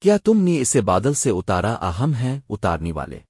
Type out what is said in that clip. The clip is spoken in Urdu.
کیا تم نے اسے بادل سے اتارا؟ اہم ہیں اتارنے والے۔